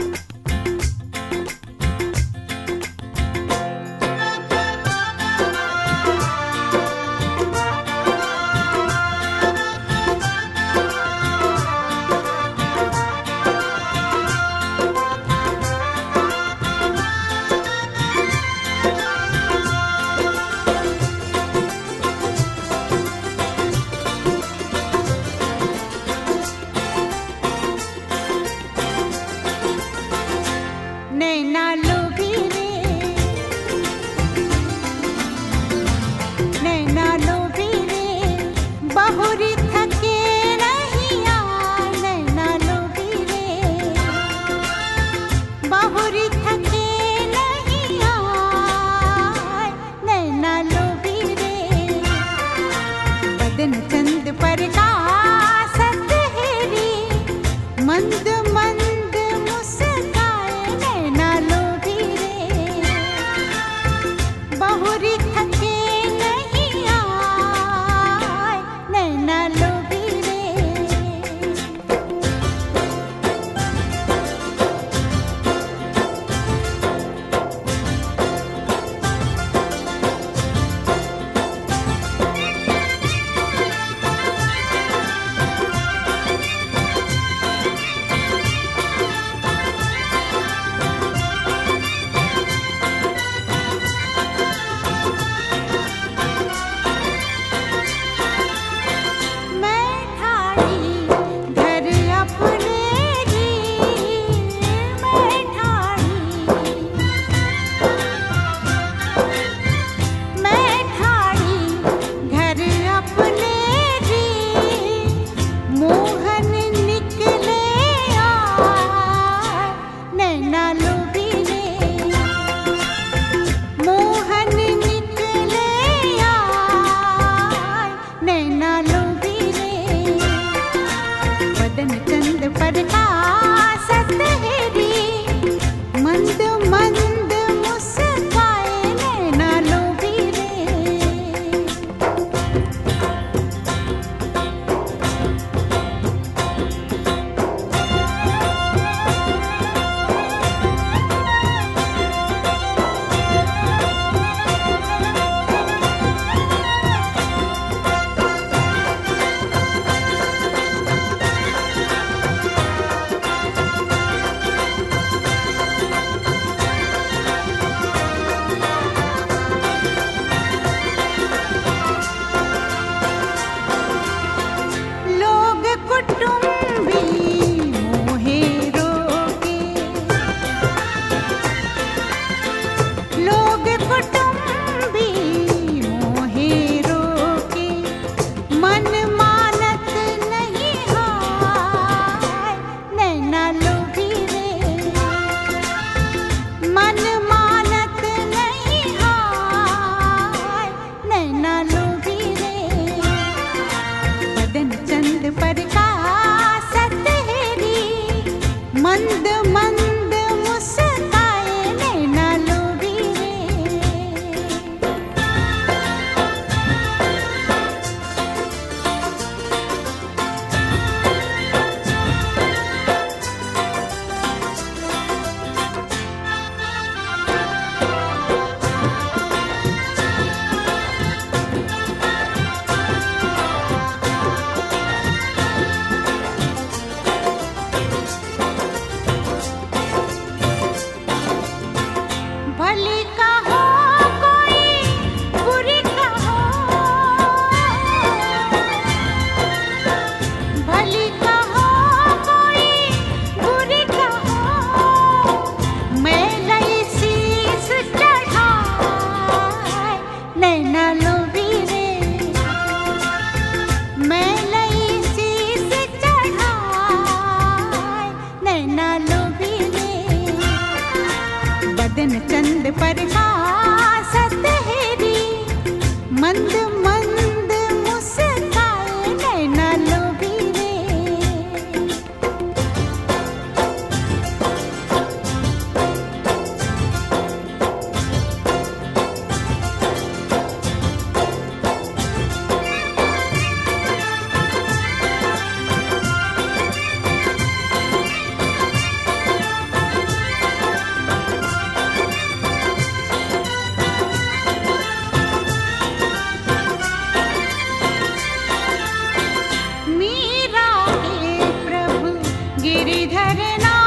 नैना मंद मंद मंद करे ना